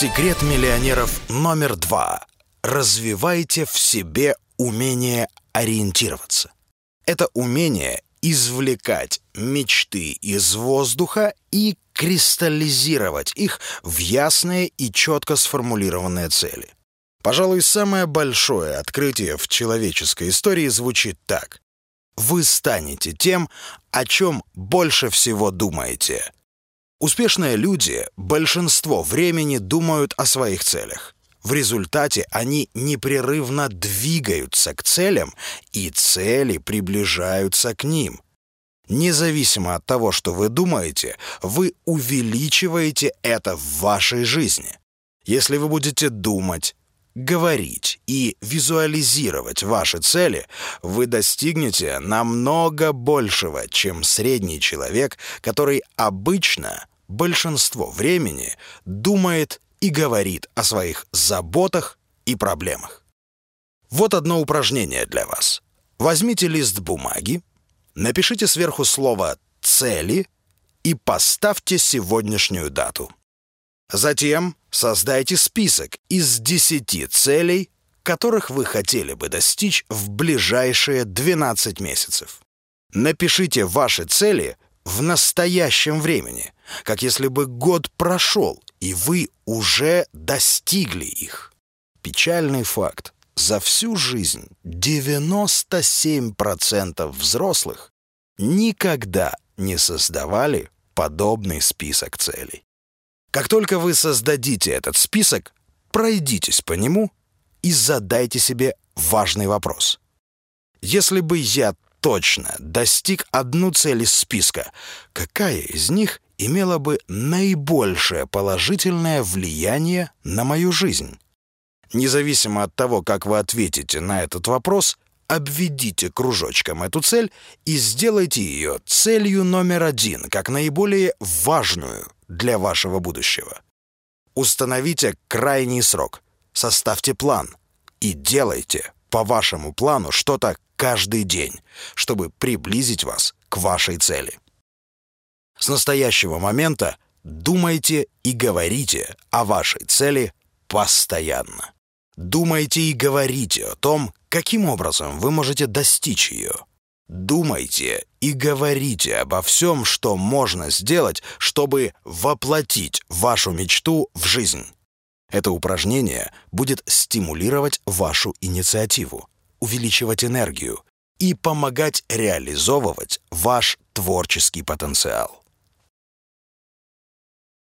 Секрет миллионеров номер два. Развивайте в себе умение ориентироваться. Это умение извлекать мечты из воздуха и кристаллизировать их в ясные и четко сформулированные цели. Пожалуй, самое большое открытие в человеческой истории звучит так. Вы станете тем, о чем больше всего думаете. Успешные люди большинство времени думают о своих целях. В результате они непрерывно двигаются к целям, и цели приближаются к ним. Независимо от того, что вы думаете, вы увеличиваете это в вашей жизни. Если вы будете думать, говорить и визуализировать ваши цели, вы достигнете намного большего, чем средний человек, который обычно большинство времени думает и говорит о своих заботах и проблемах. Вот одно упражнение для вас. Возьмите лист бумаги, напишите сверху слово «цели» и поставьте сегодняшнюю дату. Затем создайте список из 10 целей, которых вы хотели бы достичь в ближайшие 12 месяцев. Напишите ваши цели в настоящем времени, как если бы год прошел, и вы уже достигли их. Печальный факт. За всю жизнь 97% взрослых никогда не создавали подобный список целей. Как только вы создадите этот список, пройдитесь по нему и задайте себе важный вопрос. Если бы я точно достиг одну цель из списка, какая из них имела бы наибольшее положительное влияние на мою жизнь? Независимо от того, как вы ответите на этот вопрос, обведите кружочком эту цель и сделайте ее целью номер один, как наиболее важную для вашего будущего. Установите крайний срок, составьте план и делайте по вашему плану что-то каждый день, чтобы приблизить вас к вашей цели. С настоящего момента думайте и говорите о вашей цели постоянно. Думайте и говорите о том, каким образом вы можете достичь ее. Думайте и говорите обо всем, что можно сделать, чтобы воплотить вашу мечту в жизнь. Это упражнение будет стимулировать вашу инициативу, увеличивать энергию и помогать реализовывать ваш творческий потенциал.